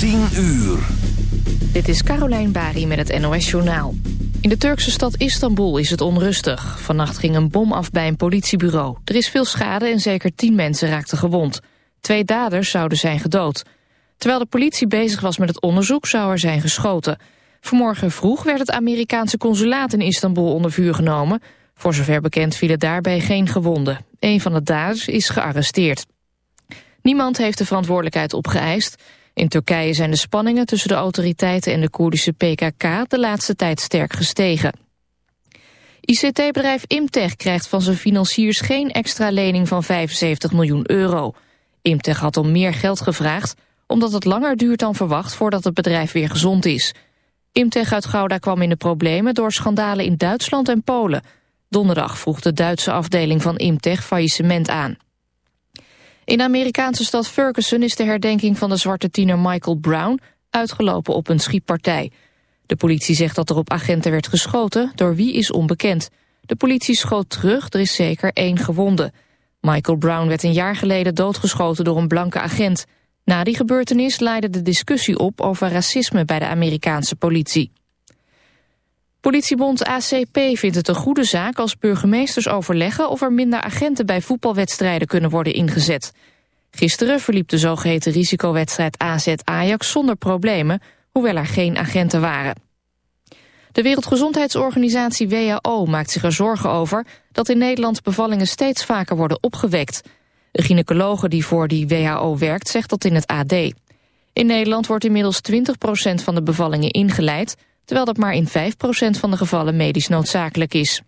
10 uur. Dit is Carolijn Bari met het NOS Journaal. In de Turkse stad Istanbul is het onrustig. Vannacht ging een bom af bij een politiebureau. Er is veel schade en zeker tien mensen raakten gewond. Twee daders zouden zijn gedood. Terwijl de politie bezig was met het onderzoek zou er zijn geschoten. Vanmorgen vroeg werd het Amerikaanse consulaat in Istanbul onder vuur genomen. Voor zover bekend vielen daarbij geen gewonden. Een van de daders is gearresteerd. Niemand heeft de verantwoordelijkheid opgeëist. In Turkije zijn de spanningen tussen de autoriteiten en de Koerdische PKK de laatste tijd sterk gestegen. ICT-bedrijf Imtech krijgt van zijn financiers geen extra lening van 75 miljoen euro. Imtech had om meer geld gevraagd, omdat het langer duurt dan verwacht voordat het bedrijf weer gezond is. Imtech uit Gouda kwam in de problemen door schandalen in Duitsland en Polen. Donderdag vroeg de Duitse afdeling van Imtech faillissement aan. In de Amerikaanse stad Ferguson is de herdenking van de zwarte tiener Michael Brown uitgelopen op een schietpartij. De politie zegt dat er op agenten werd geschoten, door wie is onbekend. De politie schoot terug, er is zeker één gewonde. Michael Brown werd een jaar geleden doodgeschoten door een blanke agent. Na die gebeurtenis leidde de discussie op over racisme bij de Amerikaanse politie. Politiebond ACP vindt het een goede zaak als burgemeesters overleggen of er minder agenten bij voetbalwedstrijden kunnen worden ingezet. Gisteren verliep de zogeheten risicowedstrijd AZ-Ajax zonder problemen, hoewel er geen agenten waren. De Wereldgezondheidsorganisatie WHO maakt zich er zorgen over dat in Nederland bevallingen steeds vaker worden opgewekt. De gynaecologe die voor die WHO werkt zegt dat in het AD. In Nederland wordt inmiddels 20% van de bevallingen ingeleid, terwijl dat maar in 5% van de gevallen medisch noodzakelijk is.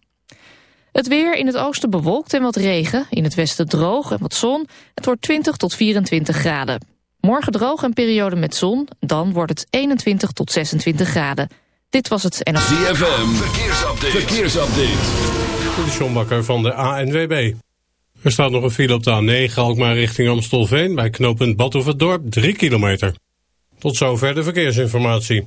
Het weer in het oosten bewolkt en wat regen, in het westen droog en wat zon. Het wordt 20 tot 24 graden. Morgen droog en periode met zon, dan wordt het 21 tot 26 graden. Dit was het en... ZFM, verkeersupdate. verkeersupdate. De Sjombakker van de ANWB. Er staat nog een file op de A9, Alkmaar richting Amstelveen... bij knooppunt Badhoevedorp, 3 kilometer. Tot zover de verkeersinformatie.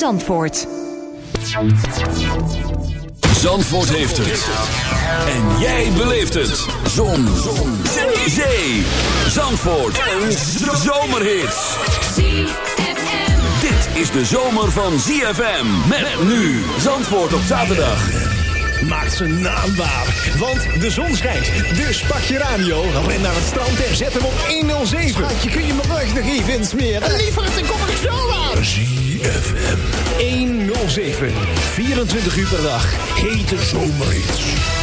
Zandvoort. Zandvoort heeft het. En jij beleeft het. Zon. Zon. Zee. Zandvoort. Een zomerhit. Dit is de zomer van ZFM. Met nu Zandvoort op zaterdag. Maakt zijn naam waar, want de zon schijnt. Dus pak je radio, ren naar het strand en zet hem op 107. Je kun je mijn rug nog even insmeren. Liever het, dan kom ik zo aan. ZFM. 107, 24 uur per dag, hete zomerhits.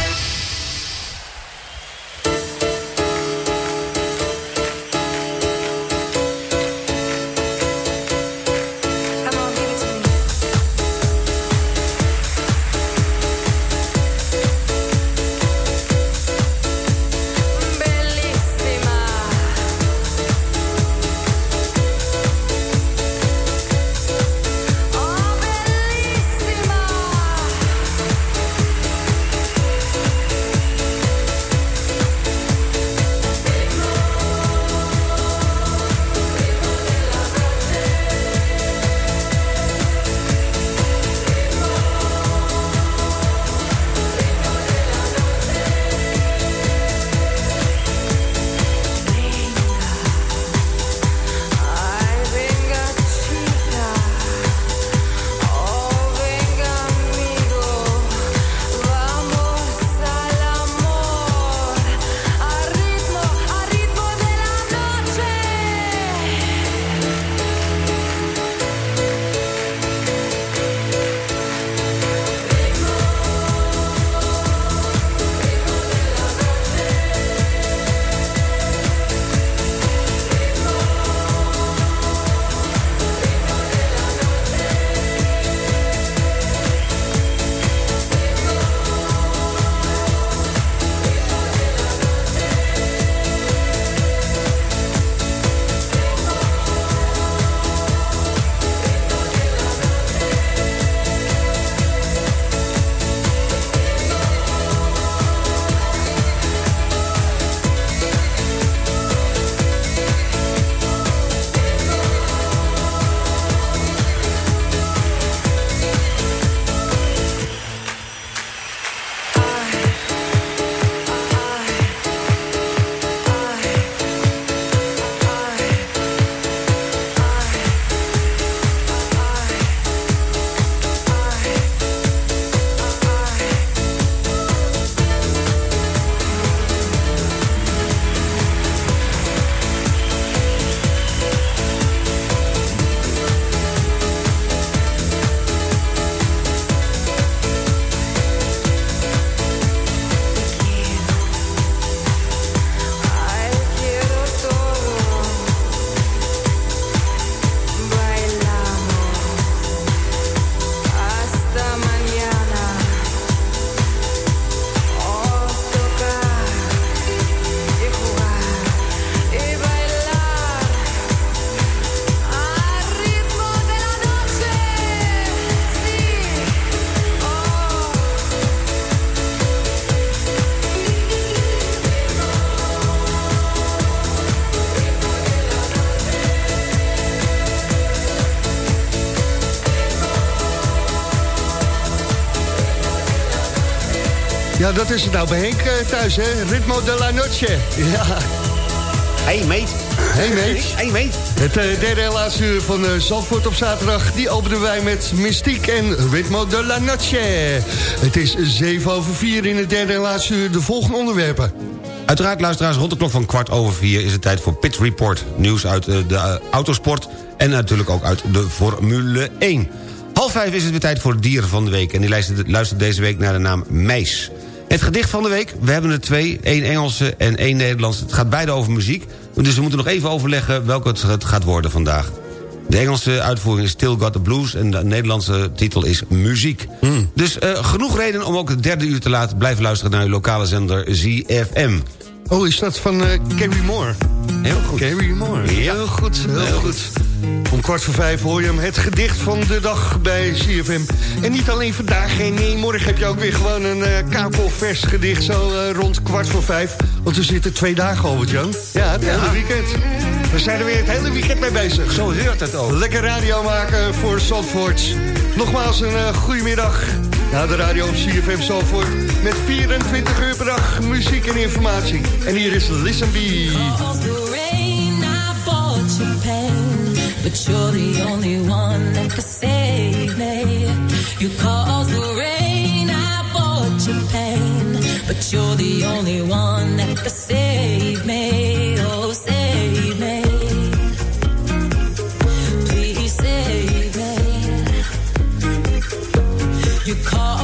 Ja, dat is het nou bij Henk eh, thuis, hè? Ritmo de la Noche. Ja. Hey, meet. Hey, meet. Hey, meet. Het uh, derde en laatste uur van uh, Zandvoort op zaterdag... die openen wij met Mystiek en Ritmo de la Noche. Het is 7 over 4 in het derde en laatste uur. De volgende onderwerpen. Uiteraard, luisteraars, rond de klok van kwart over vier... is het tijd voor Pit Report. Nieuws uit uh, de autosport en natuurlijk ook uit de Formule 1. Half vijf is het weer tijd voor het dieren van de week... en die luistert deze week naar de naam Meis. Het gedicht van de week, we hebben er twee, één Engelse en één Nederlandse. Het gaat beide over muziek, dus we moeten nog even overleggen welke het gaat worden vandaag. De Engelse uitvoering is Still Got the Blues... en de Nederlandse titel is Muziek. Hmm. Dus uh, genoeg reden om ook het derde uur te laten blijven luisteren... naar uw lokale zender ZFM. Oh, is dat van uh, Carrie Moore? Heel goed. Carrie Moore. Ja. Heel goed, heel, heel goed. Om kwart voor vijf hoor je hem het gedicht van de dag bij CFM. En niet alleen vandaag, nee, morgen heb je ook weer gewoon een uh, kakelvers gedicht... zo uh, rond kwart voor vijf. Want we zitten twee dagen, Albert-Jan. Ja, het hele weekend. We zijn er weer het hele weekend mee bezig. Zo heurt het ook. Lekker radio maken voor Zandvoort. Nogmaals een uh, goedemiddag. Nou, de radio op CFM Zandvoort. Met 24 uur per dag muziek en informatie. En hier is Listen Be. But you're the only one that can save me. You caused the rain, I bought your pain. But you're the only one that can save me. Oh, save me. You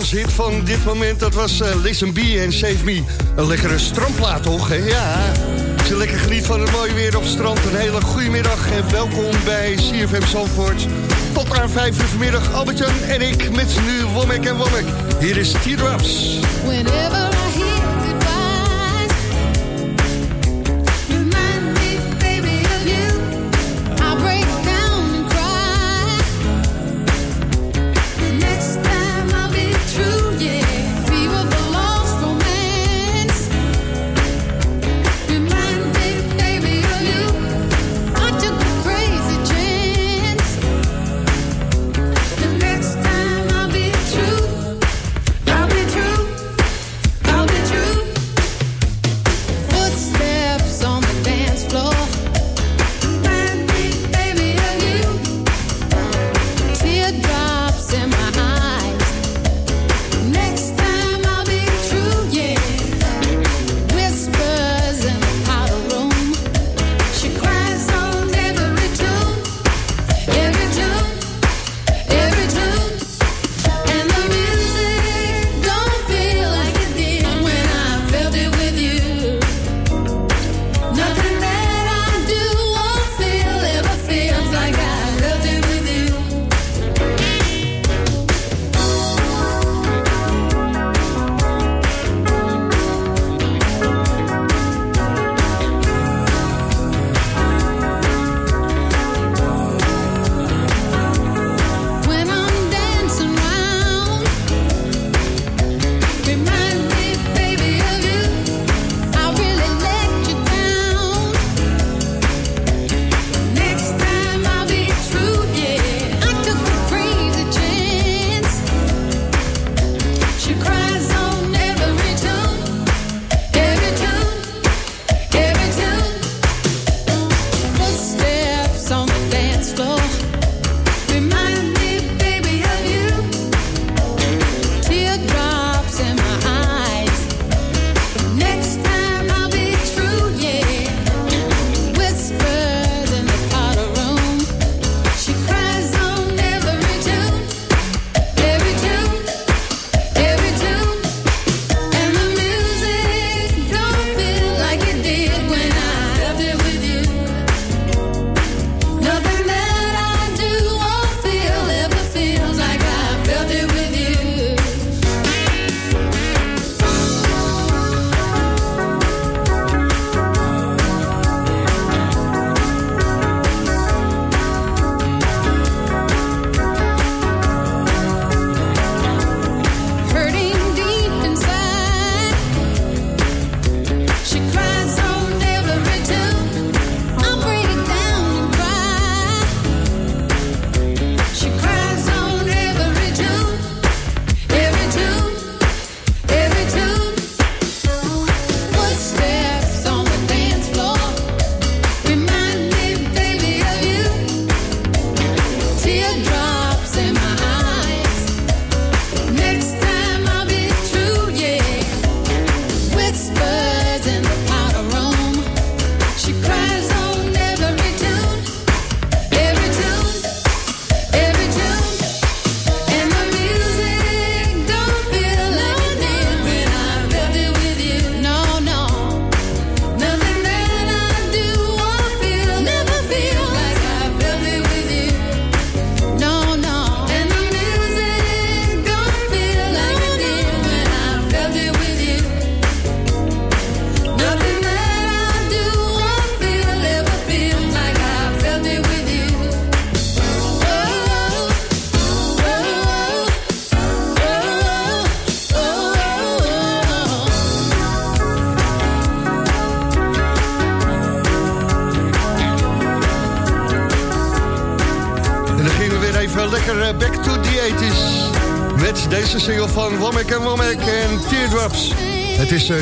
danshit van dit moment. Dat was uh, Listen Be en Save Me. Een lekkere strandplaat, toch? Ja. Je lekker geniet van het mooie weer op strand. Een hele goede middag en welkom bij CFM Zandvoort. Tot aan vijf uur vanmiddag. Albertjan en ik met nu Womek en Womek. Hier is T-Drops. Whenever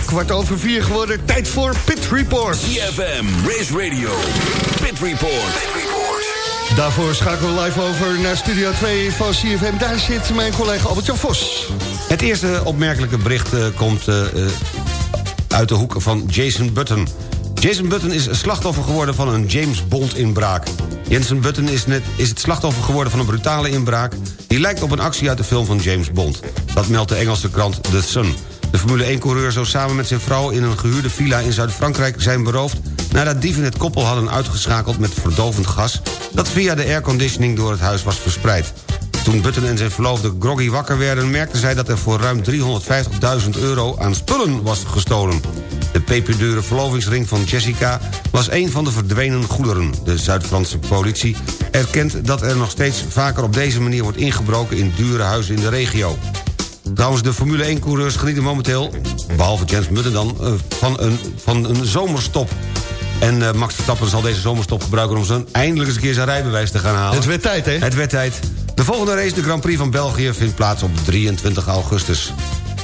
kwart over vier geworden. Tijd voor Pit Report. CFM, Race Radio, Pit Report. Daarvoor schakelen we live over naar Studio 2 van CFM. Daar zit mijn collega Albert-Jan Vos. Het eerste opmerkelijke bericht eh, komt eh, eh, uit de hoek van Jason Button. Jason Button is slachtoffer geworden van een James Bond-inbraak. Jensen Button is, net, is het slachtoffer geworden van een brutale inbraak... die lijkt op een actie uit de film van James Bond. Dat meldt de Engelse krant The Sun. De Formule 1-coureur zou samen met zijn vrouw... in een gehuurde villa in Zuid-Frankrijk zijn beroofd... nadat dieven het koppel hadden uitgeschakeld met verdovend gas... dat via de airconditioning door het huis was verspreid. Toen Button en zijn verloofde groggy wakker werden... merkten zij dat er voor ruim 350.000 euro aan spullen was gestolen. De peperdure verlovingsring van Jessica was een van de verdwenen goederen. De Zuid-Franse politie erkent dat er nog steeds vaker op deze manier wordt ingebroken... in dure huizen in de regio. Trouwens, de Formule 1-coureurs genieten momenteel... behalve Jens Button dan, eh, van een, van een zomerstop. En eh, Max Verstappen zal deze zomerstop gebruiken... om zijn, eindelijk eens een keer zijn rijbewijs te gaan halen. Het werd tijd, hè? Het werd tijd. De volgende race, de Grand Prix van België... vindt plaats op 23 augustus.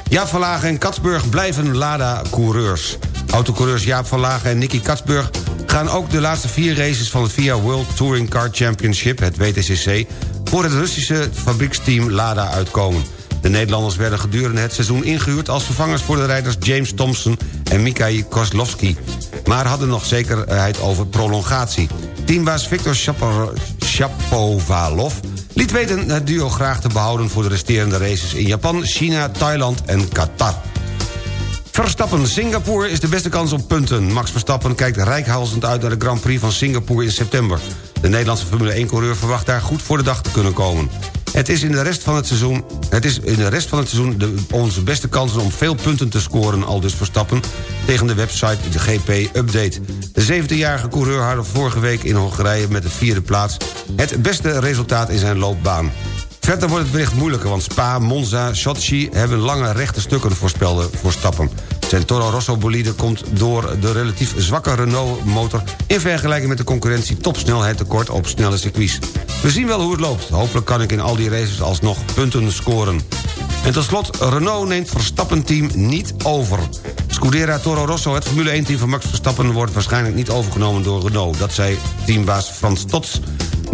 Jaap van Lagen en Katsburg blijven Lada-coureurs. Autocoureurs Jaap van Lagen en Nicky Katsburg... gaan ook de laatste vier races van het VIA World Touring Car Championship... het WTCC, voor het Russische fabrieksteam Lada uitkomen. De Nederlanders werden gedurende het seizoen ingehuurd... als vervangers voor de rijders James Thompson en Mikhail Kozlovski... maar hadden nog zekerheid over prolongatie. Teambaas Victor Shapovalov liet weten het duo graag te behouden... voor de resterende races in Japan, China, Thailand en Qatar. Verstappen, Singapore is de beste kans op punten. Max Verstappen kijkt rijkhalsend uit naar de Grand Prix van Singapore in september. De Nederlandse Formule 1-coureur verwacht daar goed voor de dag te kunnen komen. Het is in de rest van het seizoen, het is in de rest van het seizoen de, onze beste kansen om veel punten te scoren, al dus Verstappen, tegen de website de GP Update. De 17-jarige coureur had vorige week in Hongarije met de vierde plaats het beste resultaat in zijn loopbaan. Verder wordt het wellicht moeilijker, want Spa, Monza, Sochi... hebben lange rechte stukken voorspelde voor stappen. Zijn Toro Rosso bolide komt door de relatief zwakke Renault-motor... in vergelijking met de concurrentie topsnelheid tekort op snelle circuits. We zien wel hoe het loopt. Hopelijk kan ik in al die races alsnog punten scoren. En tot slot, Renault neemt Verstappen-team niet over. Scudera Toro Rosso, het Formule 1-team van Max Verstappen... wordt waarschijnlijk niet overgenomen door Renault. Dat zei teambaas Frans Tots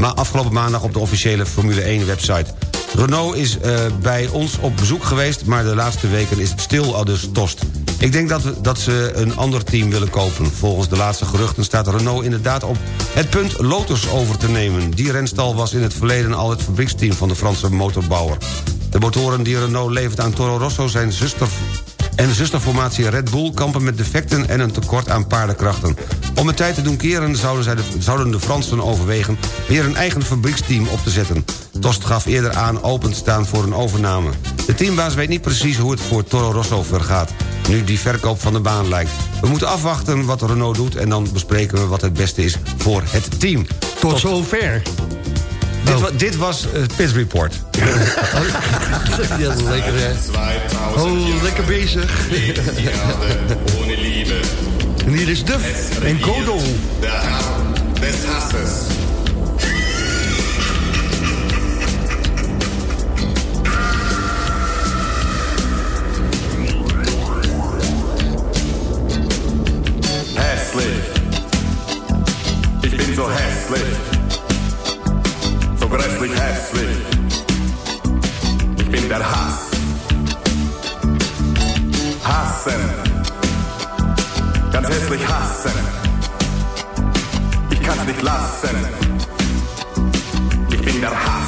maar afgelopen maandag op de officiële Formule 1-website. Renault is uh, bij ons op bezoek geweest... maar de laatste weken is het stil al dus tost. Ik denk dat, dat ze een ander team willen kopen. Volgens de laatste geruchten staat Renault inderdaad op het punt Lotus over te nemen. Die renstal was in het verleden al het fabrieksteam van de Franse motorbouwer. De motoren die Renault levert aan Toro Rosso zijn zuster en zusterformatie Red Bull kampen met defecten en een tekort aan paardenkrachten. Om het tijd te doen keren zouden, zij de, zouden de Fransen overwegen... weer een eigen fabrieksteam op te zetten. Tost gaf eerder aan openstaan voor een overname. De teambaas weet niet precies hoe het voor Toro Rosso vergaat... nu die verkoop van de baan lijkt. We moeten afwachten wat Renault doet... en dan bespreken we wat het beste is voor het team. Tot, Tot zover. Dit, wa dit, was uh, Pit Report. ja, lekker hè. Oh, lekker bezig. En hier is Duff en Kodo. Herr des Hasses. Hässlich. Ich bin so hässlich. Grässlich hässlich. Ich bin der Hass. Hassen. Ganz hässlich hassen. Ich kann's nicht lassen. Ich bin der Hass.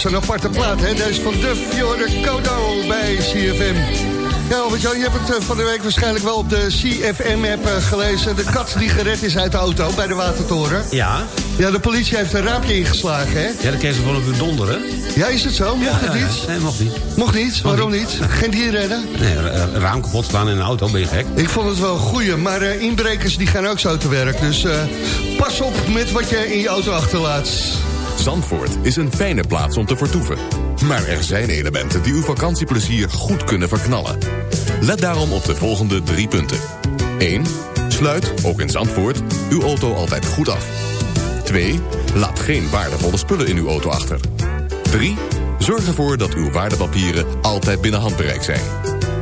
Zo'n aparte plaat, hè? Deze van Duff, Jorde Kodo bij CFM. Ja, Albert-Jan, je hebt het eh, van de week waarschijnlijk wel op de CFM-app eh, gelezen. De kat die gered is uit de auto bij de Watertoren. Ja. Ja, de politie heeft een raampje ingeslagen, hè? Ja, kun je ze op u donderen. Ja, is het zo? Mocht het ja, niet? Nee, mocht niet. Mocht niet? Waarom niet? Geen dier redden? Nee, een raam kapot slaan in een auto, ben je gek? Ik vond het wel een goeie, maar eh, inbrekers die gaan ook zo te werk. Dus eh, pas op met wat je in je auto achterlaat. Zandvoort is een fijne plaats om te vertoeven. Maar er zijn elementen die uw vakantieplezier goed kunnen verknallen. Let daarom op de volgende drie punten. 1. Sluit, ook in Zandvoort, uw auto altijd goed af. 2. Laat geen waardevolle spullen in uw auto achter. 3. Zorg ervoor dat uw waardepapieren altijd binnen handbereik zijn.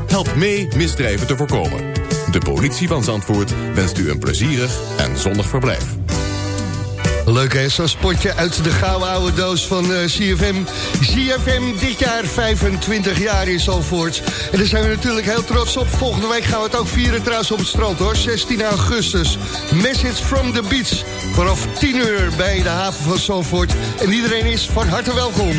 Help mee misdrijven te voorkomen. De politie van Zandvoort wenst u een plezierig en zonnig verblijf. Leuk hè, zo'n spotje uit de gouden oude doos van eh, CFM. CFM dit jaar 25 jaar in Zalvoort. En daar zijn we natuurlijk heel trots op. Volgende week gaan we het ook vieren trouwens op het strand hoor. 16 augustus. Message from the beach. Vanaf 10 uur bij de haven van Zalvoort. En iedereen is van harte welkom.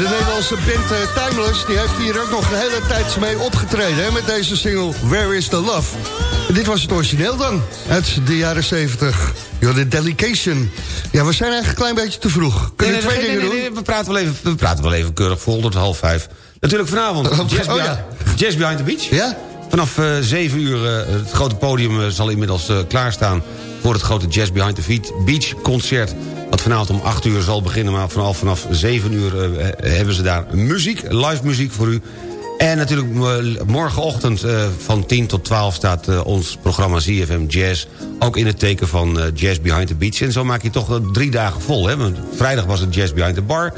De Nederlandse band eh, Timeless die heeft hier ook nog een hele tijd mee opgetreden... Hè, met deze single Where is the Love. En dit was het origineel dan, uit de jaren 70. Ja, de Delication. Ja, we zijn eigenlijk een klein beetje te vroeg. Kunnen Nee, twee nee, dingen doen? nee, we, praten wel even, we praten wel even keurig vol tot half vijf. Natuurlijk vanavond, Oh, Jazz, oh, Behind, ja. Jazz Behind the Beach. Ja? Vanaf eh 7 uur, eh, het grote podium eh, zal inmiddels eh, klaarstaan... voor het grote Jazz Behind the Beach concert. Wat vanavond om 8 uur zal beginnen, maar vanaf, vanaf 7 uur eh, hebben ze daar muziek, live muziek voor u. En natuurlijk eh, morgenochtend eh, van 10 tot 12 staat eh, ons programma ZFM Jazz... ook in het teken van Jazz Behind the Beach. En zo maak je toch drie dagen vol. Hè? Want vrijdag was het Jazz Behind the Bar.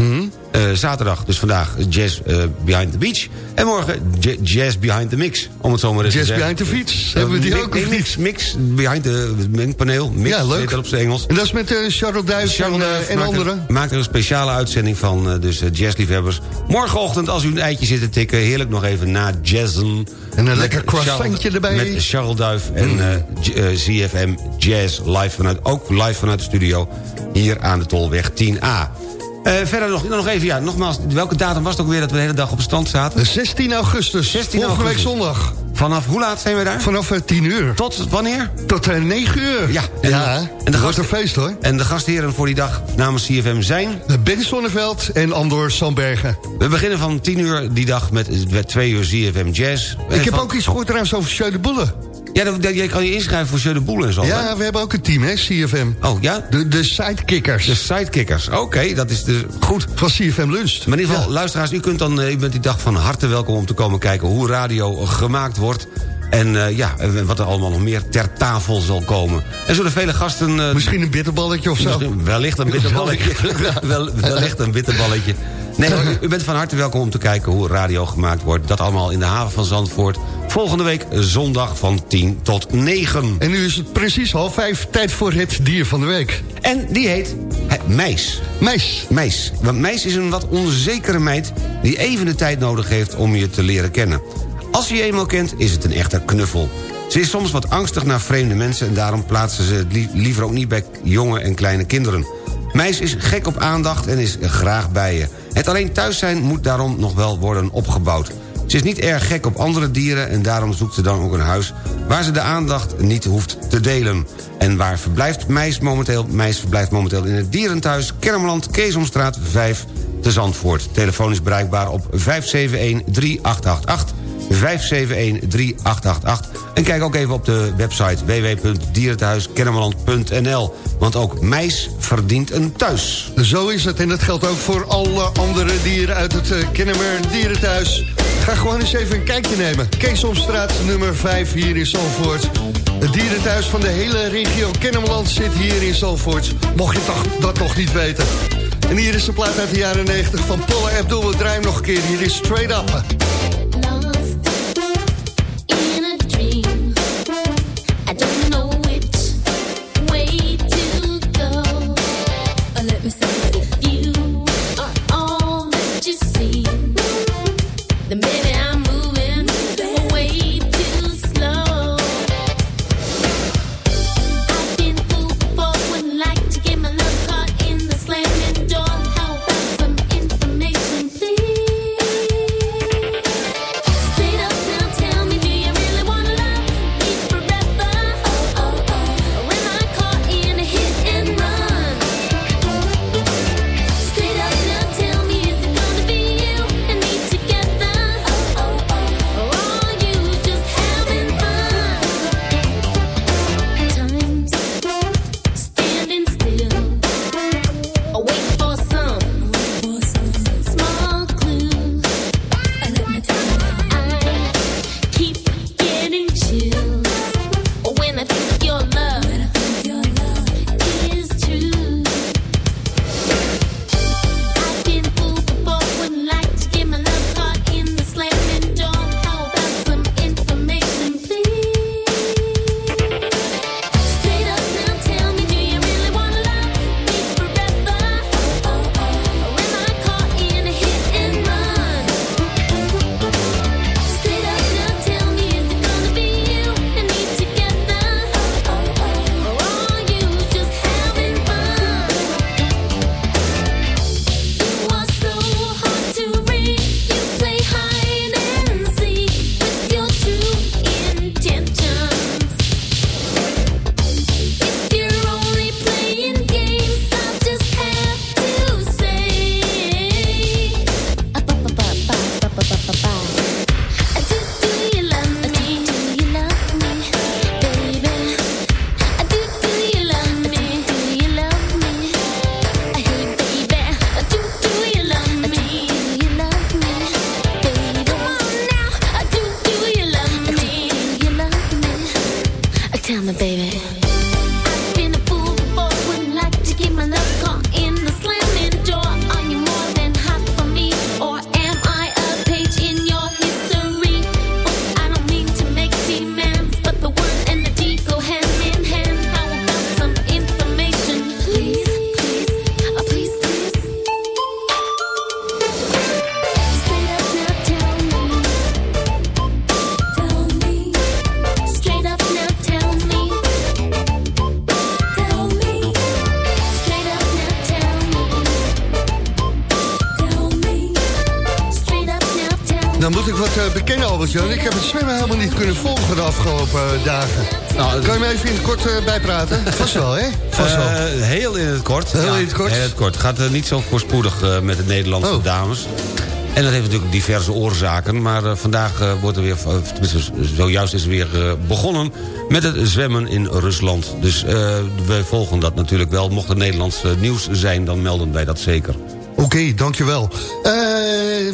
Eh, zaterdag, dus vandaag, Jazz eh, Behind the Beach. En morgen Jazz Behind the Mix, om het zo maar eens Jazz te zeggen. Behind the Fiets. Hebben we die ook, of mix, mix Behind the mengpaneel. Mix, Ja, leuk. dat op zijn Engels. En dat is met eh Charles Duif en, en er- anderen. Maakt er een speciale uitzending van, dus jazzliefhebbers. Morgenochtend, als u een eitje zit te tikken... heerlijk nog even na jazzen. En een lekker croissantje erbij. Met Charles Duif en eh, J- eh, ZFM Jazz live vanuit, ook live vanuit de studio... hier aan de Tolweg 10A. Eh, verder nog, nog even, ja, nogmaals, welke datum was het ook weer... dat we de hele dag op het strand zaten? 16 augustus, 16 volgende week augustus. zondag. Vanaf hoe laat zijn we daar? Vanaf eh, 10 uur. Tot wanneer? Tot eh, 9 uur. Ja. ja en en de gast- een feest hoor. En de gastheren voor die dag namens CFM zijn... Ben Sonneveld en Andor Sandbergen. We beginnen van 10 uur die dag met, met 2 uur CFM Jazz. En Ik heb van- ook iets gehoord trouwens over Sjeu de. Ja, dat- jij kan je inschrijven voor Jeu de Boel en zo. hè? Ja, we hebben ook een team, hè, CFM. Oh, ja? De, de Sidekickers. De sidekickers. Oké, dat is dus goed. Van CFM Lunch. Maar in ieder geval, Ja. luisteraars, u, kunt dan, eh, u bent die dag van harte welkom om te komen kijken... hoe radio gemaakt wordt. En eh, ja, wat er allemaal nog meer ter tafel zal komen. En zullen vele gasten... eh, Misschien een bitterballetje of zo. Wellicht een bitterballetje. Wel, wellicht een bitterballetje. Nee, u bent van harte welkom om te kijken hoe radio gemaakt wordt. Dat allemaal in de haven van Zandvoort. Volgende week zondag van 10 tot 9. En nu is het precies half vijf, tijd voor het dier van de week. En die heet he, Meis. Meis. Meis. Want Meis is een wat onzekere meid... die even de tijd nodig heeft om je te leren kennen. Als je je eenmaal kent, is het een echte knuffel. Ze is soms wat angstig naar vreemde mensen... en daarom plaatsen ze het lie- liever ook niet bij jonge en kleine kinderen. Meis is gek op aandacht en is graag bij je. Het alleen thuis zijn moet daarom nog wel worden opgebouwd. Ze is niet erg gek op andere dieren... en daarom zoekt ze dan ook een huis... waar ze de aandacht niet hoeft te delen. En waar verblijft Meis momenteel? Meis verblijft momenteel in het dierenthuis... Kermeland, Keesomstraat 5 te Zandvoort. Telefoon is bereikbaar op 571-3888... 571-3888. En kijk ook even op de website www.dierenthuiskennemerland.nl. Want ook meis verdient een thuis. Zo is het en dat geldt ook voor alle andere dieren uit het uh, Kennemer Dierenthuis. Ga gewoon eens even een kijkje nemen. Keesomstraat nummer 5 hier in Zalvoort. Het dierenthuis van de hele regio Kennemerland zit hier in Zalvoort. Mocht je toch, dat nog niet weten. En hier is de plaat uit de jaren 90 van Paula Abdul. We draaien nog een keer. Hier is Straight Up. living dagen. Nou, kan je me even in het kort eh, bijpraten? Vast wel, hè? Vast wel. Eh, heel in het kort. Heel in het kort? Heel het kort. Gaat eh, niet zo voorspoedig eh, met de Nederlandse Oh. dames. En dat heeft natuurlijk diverse oorzaken. Maar eh, vandaag eh, wordt er weer, eh, zojuist is er weer eh, begonnen... met het zwemmen in Rusland. Dus eh, wij volgen dat natuurlijk wel. Mocht er Nederlands eh, nieuws zijn, dan melden wij dat zeker. Oké, dankjewel. Eh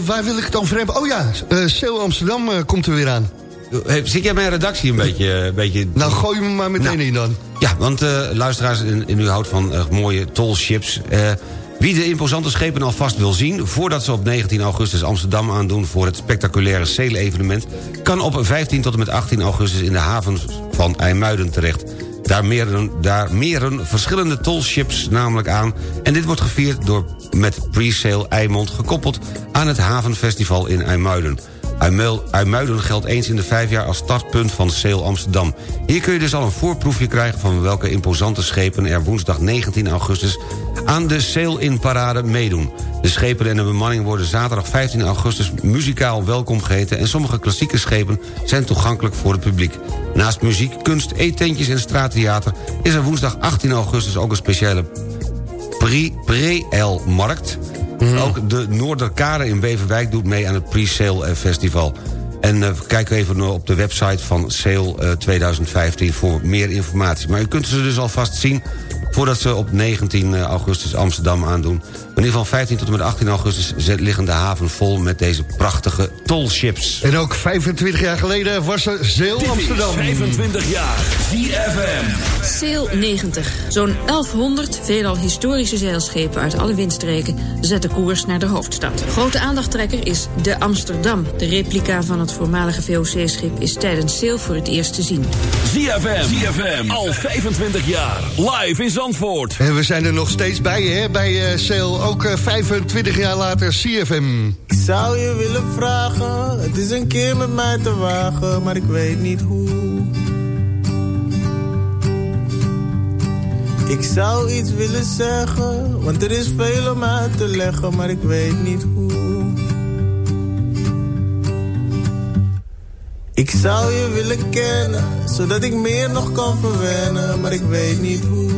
waar wil ik het dan voor hebben? Oh ja, eh Seel Amsterdam eh, komt er weer aan. Zit jij mijn redactie een beetje... Een beetje... Nou, gooi me maar meteen Nou. in dan. Ja, want eh, luisteraars, en, en u houdt van eh, mooie tolships... eh, wie de imposante schepen alvast wil zien... voordat ze op 19 augustus Amsterdam aandoen... voor het spectaculaire Zeelevenement... kan op 15 tot en met 18 augustus in de haven van IJmuiden terecht. Daar meren, daar meren verschillende tolships namelijk aan... en dit wordt gevierd door met pre-sale Eimond... gekoppeld aan het havenfestival in IJmuiden... IJmuiden geldt eens in de vijf jaar als startpunt van Sail Amsterdam. Hier kun je dus al een voorproefje krijgen van welke imposante schepen er woensdag 19 augustus aan de Sail in Parade meedoen. De schepen en de bemanning worden zaterdag 15 augustus muzikaal welkom geheten... en sommige klassieke schepen zijn toegankelijk voor het publiek. Naast muziek, kunst, eetentjes en straattheater... is er woensdag 18 augustus ook een speciale Pre- Pre-El-markt. Ook de Noorderkade in Beverwijk doet mee aan het Pre-Sale eh, Festival. En eh, kijk even op de website van Sale eh, 2015 voor meer informatie. Maar u kunt ze dus alvast zien voordat ze op 19 augustus Amsterdam aandoen. In ieder geval 15 tot en met 18 augustus zet- liggen de haven vol met deze prachtige tolships. En ook 25 jaar geleden was er Zeel Amsterdam. 25 jaar. ZFM. Sail 90. Zo'n 1100 veelal historische zeilschepen uit alle windstreken zetten koers naar de hoofdstad. Grote aandachttrekker is de Amsterdam. De replica van het voormalige VOC-schip is tijdens Sail voor het eerst te zien. ZFM. ZFM. Al 25 jaar. Live in Zandvoort. En we zijn er nog steeds bij, hè, bij eh Sale. Ook eh, 25 jaar later CFM. Ik zou je willen vragen, het is een keer met mij te wagen, maar ik weet niet hoe. Ik zou iets willen zeggen, want er is veel om uit te leggen, maar ik weet niet hoe. Ik zou je willen kennen, zodat ik meer nog kan verwennen, maar ik weet niet hoe.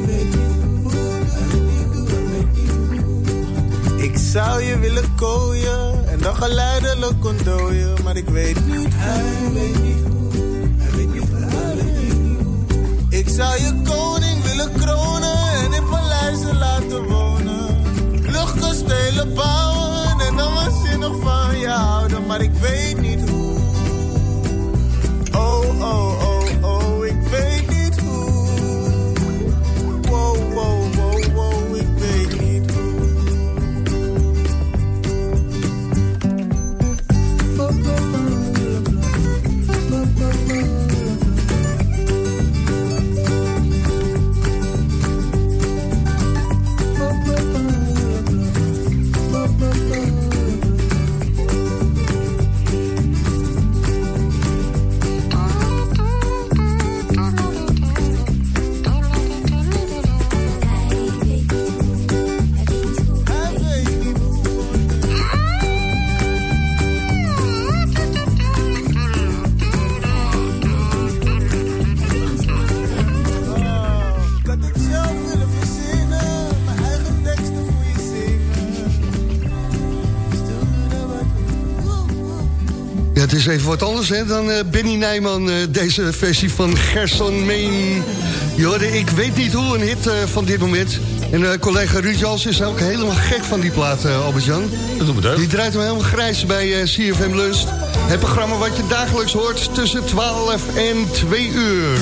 zou je willen kooien en dan geleidelijk ontdooien, maar ik weet niet niet hoe, hij weet niet hoe, hij weet niet hoe. Ik zou je koning willen kronen en in paleizen laten wonen. Luchtkastelen bouwen en dan waanzinnig van je houden, maar ik weet niet hoe. Oh, oh, oh, is even wat anders hè, dan eh, Benny Nijman, eh, deze versie van Gerson Meen. Je hoorde, ik weet niet hoe, een hit eh, van dit moment. En collega Ruud Jans is ook helemaal gek van die plaat, Albert-Jan. Dat doet me deugd. Die draait hem helemaal grijs bij CFM Lust. Het programma wat je dagelijks hoort tussen 12 en 2 uur.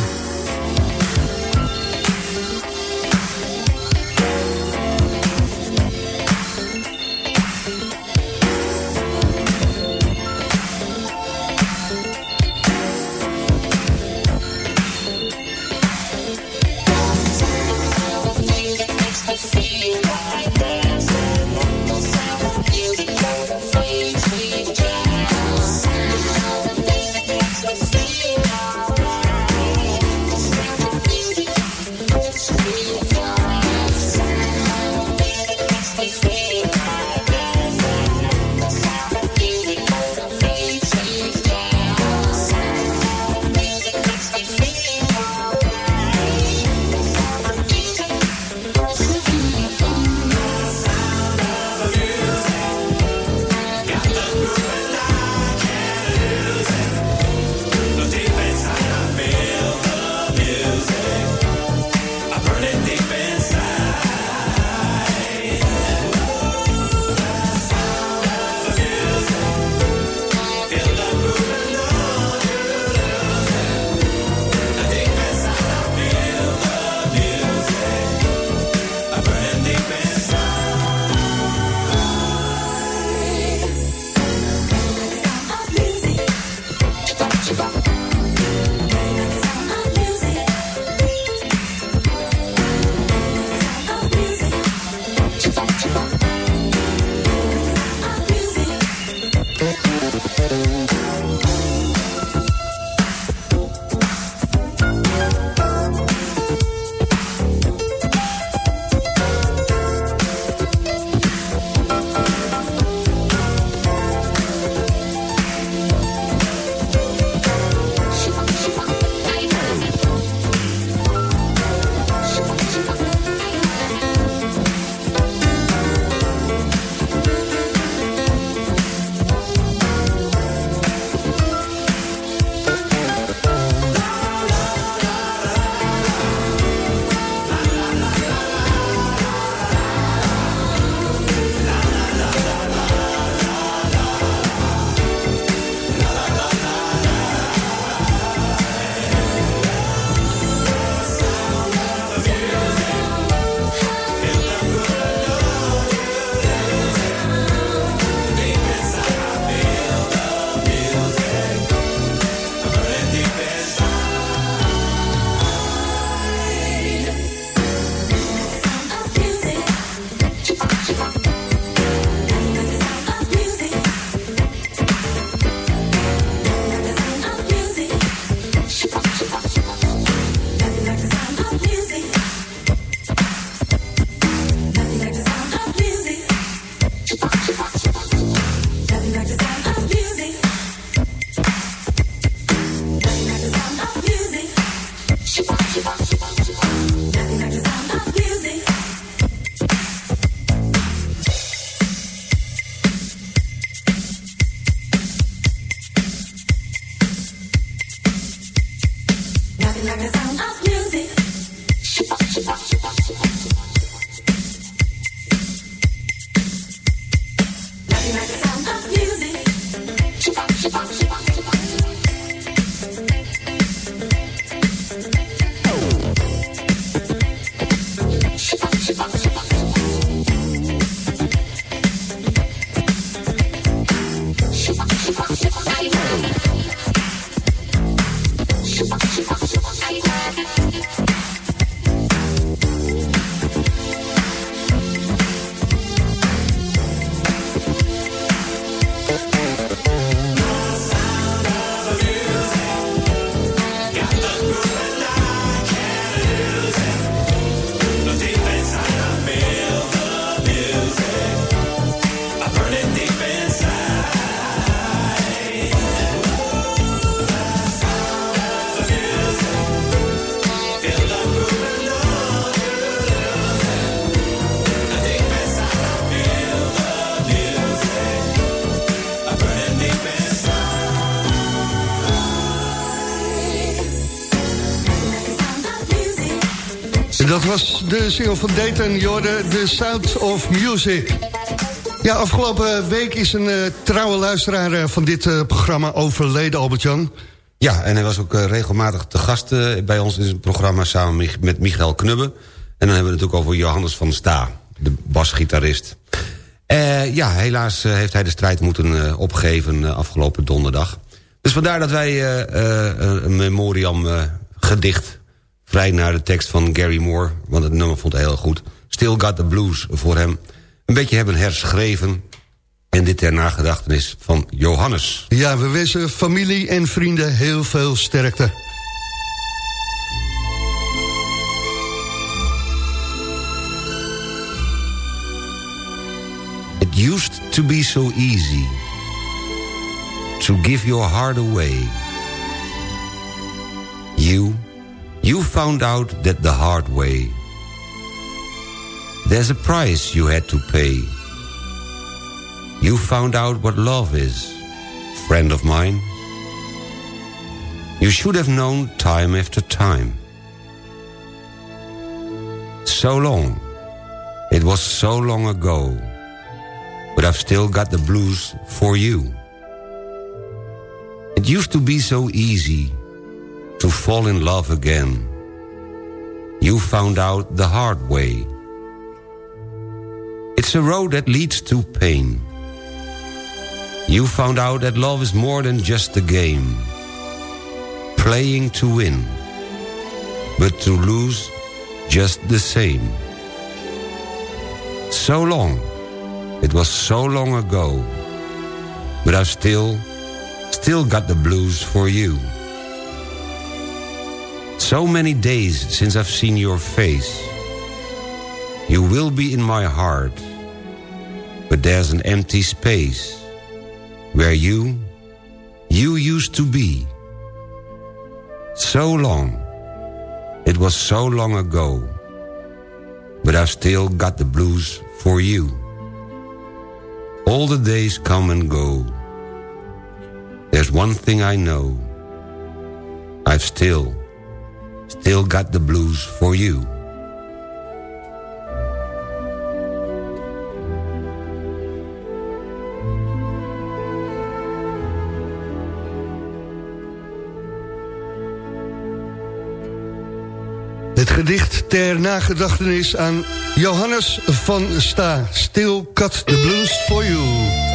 Dat was de single van Dayton, Jorde, The Sound of Music. Ja, afgelopen week is een uh, trouwe luisteraar uh, van dit uh, programma overleden, Albert-Jan. Ja, en hij was ook regelmatig te gast bij ons in het programma... samen met Michael Knubbe. En dan hebben we het ook over Johannes van Sta, de basgitarist. ja, helaas heeft hij de strijd moeten opgeven afgelopen donderdag. Dus vandaar dat wij een memoriam gedicht... vrij naar de tekst van Gary Moore, want het nummer vond hij heel goed... Still Got the Blues voor hem een beetje hebben herschreven... en dit ter nagedachtenis van Johannes. Ja, we wensen familie en vrienden heel veel sterkte. It used to be so easy To give your heart away You, you found out that the hard way There's a price you had to pay. You found out what love is, friend of mine. You should have known time after time. So long. It was so long ago. But I've still got the blues for you. It used to be so easy to fall in love again. You found out the hard way. It's a road that leads to pain. You found out that love is more than just a game. Playing to win, but to lose just the same. So long, it was so long ago, but I've still, still got the blues for you. So many days since I've seen your face. You will be in my heart but there's an empty space where you, you used to be. So long, it was so long ago, but I've still got the blues for you. All the days come and go. There's one thing I know. I've still, still got the blues for you. Het gedicht ter nagedachtenis aan Johannes van Sta. Still cut the blues for you.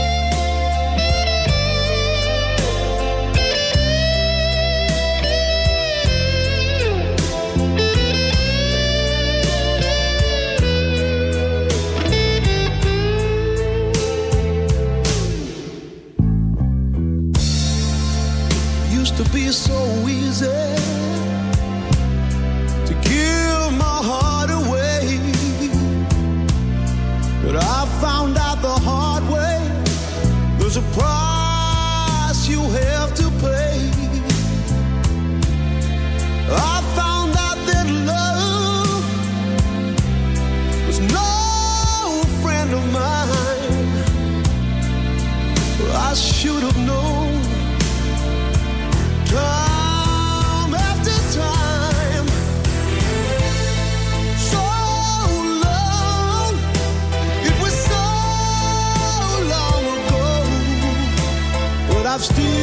Still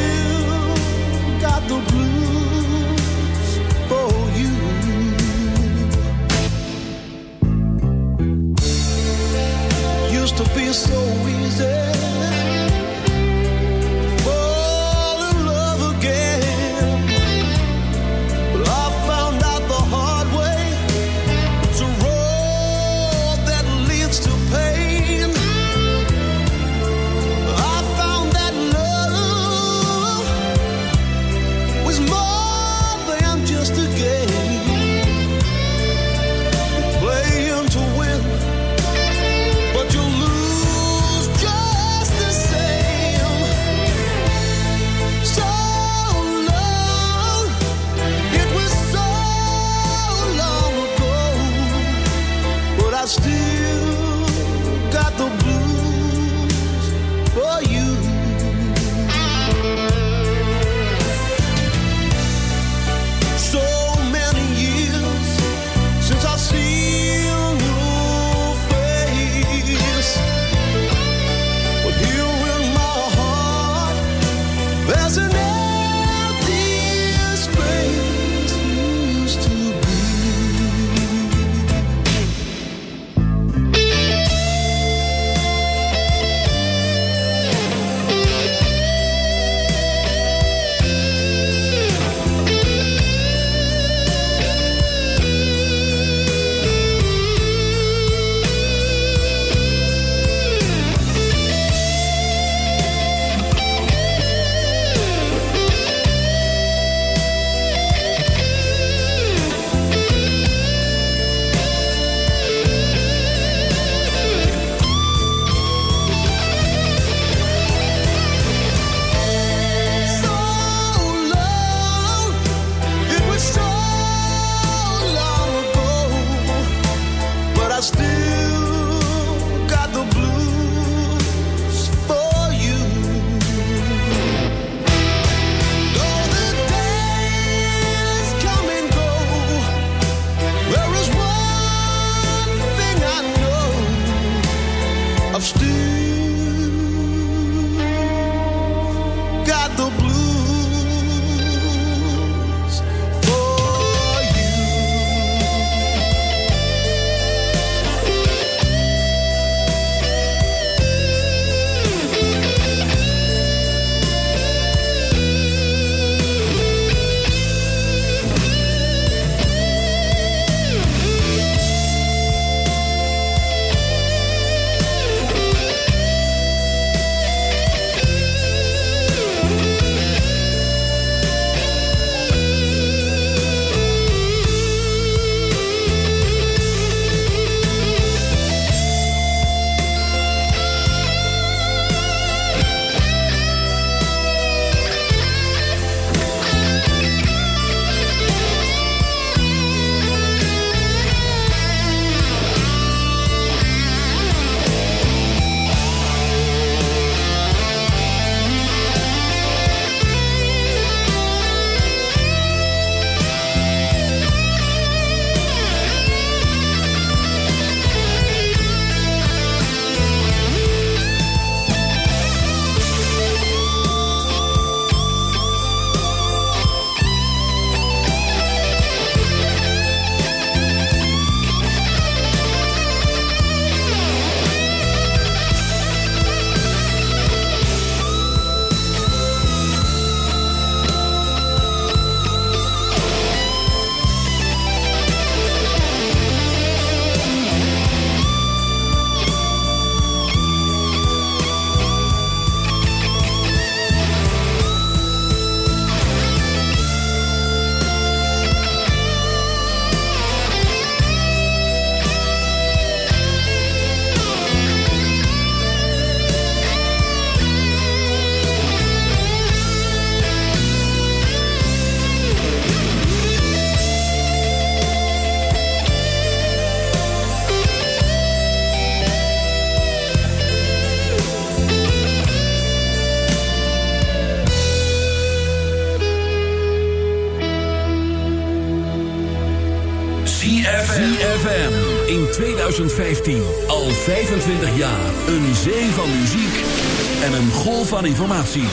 informatie.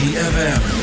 ZFM.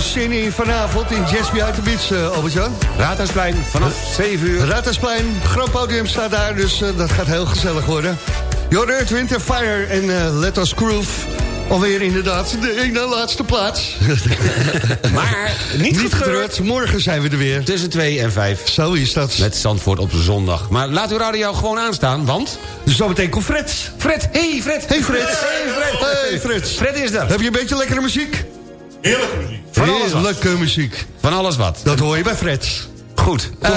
Zin in vanavond in Jazz uit de Beach, eh, Albert-Jan? Raadhuisplein vanaf 7 uur. Raadhuisplein, groot podium staat daar, dus eh, dat gaat heel gezellig worden. Jordan Earth, Winter Fire en eh, Let Us Groove. Alweer inderdaad de ene laatste plaats. Maar niet, getreurd. Morgen zijn we er weer. Tussen 2 en 5. Zo is dat. Met Zandvoort op de zondag. Maar laat uw radio gewoon aanstaan, want... Dus zometeen komt Fred. Fred, hey Fred. Hey Fred. Hey Fred. Hey Fred. Fred is er. Heb je een beetje lekkere muziek? Heerlijke muziek. Heerlijke muziek. Van alles wat. Dat hoor je bij Fred. Goed. Eh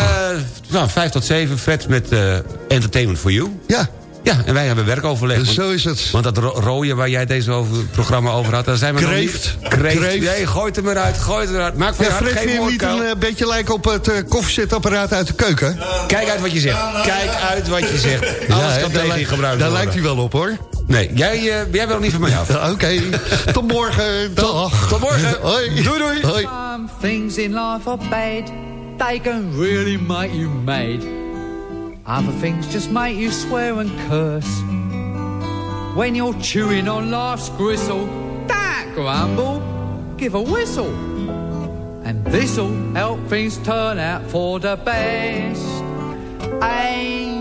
nou, 5 tot 7, Fred met eh, Entertainment for You. Ja. Ja, en wij hebben werkoverleg. Dus want- zo is het. Want dat ro- rode waar jij deze over, programma over had... daar zijn we Kreeft. nog niet... Kreeft. Kreeft. Nee, gooit hem eruit, gooit hem eruit. Maak van Ja, je hart Fred, geen niet een eh, beetje lijken op het koffiezetapparaat uit de keuken? Kijk uit wat je zegt. Kijk uit wat je zegt. Alles Ja, kan tegen je gebruikt Daar worden. lijkt hij wel op, hoor. Nee, jij, eh, jij wil nog niet van mij af. Oké, tot morgen. Dag. Tot morgen. Hoi. Doei, doei. Hoi. Some things in life are bad. They can really make you mad. Other things just make you swear and curse. When you're chewing on life's gristle, don't grumble, give a whistle. And this'll help things turn out for the best. And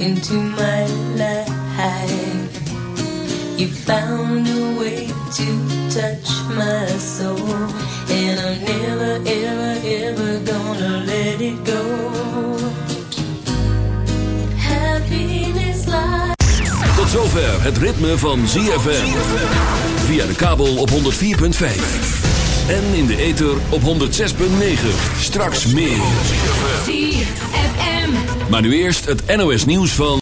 Into my life. You found a way to touch my soul, and I'm never, ever, ever gonna let it go. Happiness lies. Tot zover het ritme van ZFM. Via de kabel op 104.5. En in de ether op 106.9. Straks meer. ZFM. Maar nu eerst het NOS nieuws van...